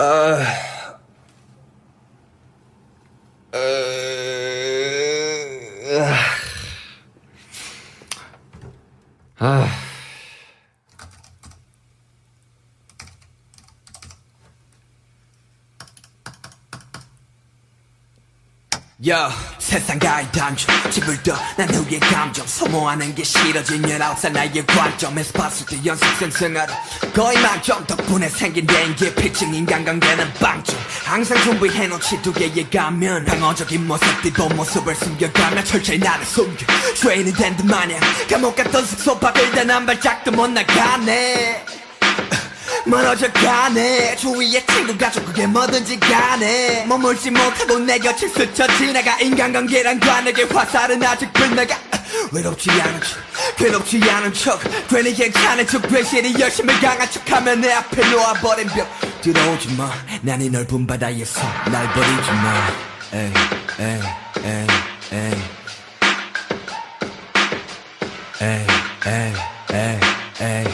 아, 아, 야 세상 가의 단주 집을 떠난 후의 감정 소모하는 게 싫어진 19살 나의 관점에서 봤을 때 연습생 생활은 거의 만점 덕분에 생긴 dengue 피칭 인간관계는 빵점 항상 준비해놓지 두 개의 가면 방어적인 모습들 본 모습을 숨겨가며 철저히 나를 숨겨. 죄인이 된 듯 마냥 감옥 같던 숙소 밖을 단한 발짝도 못 나가네 멀어져 가네. 주위의 친구 가족 그게 뭐든지 간에 머물지 못하고 내 곁을 스쳐 지나가 인간관계란 관에게 화살은 아직 불나가 외롭지 않은 척 괴롭지 않은 척. 괜히 괜찮은 척 괜시리 열심히 강한 척하면 내 앞에 놓아버린 벽. 들어오지 마난 이 넓은 바다에서 날 버리지 마. 에이 에이 에이 에이. 에이 에이 에이 에이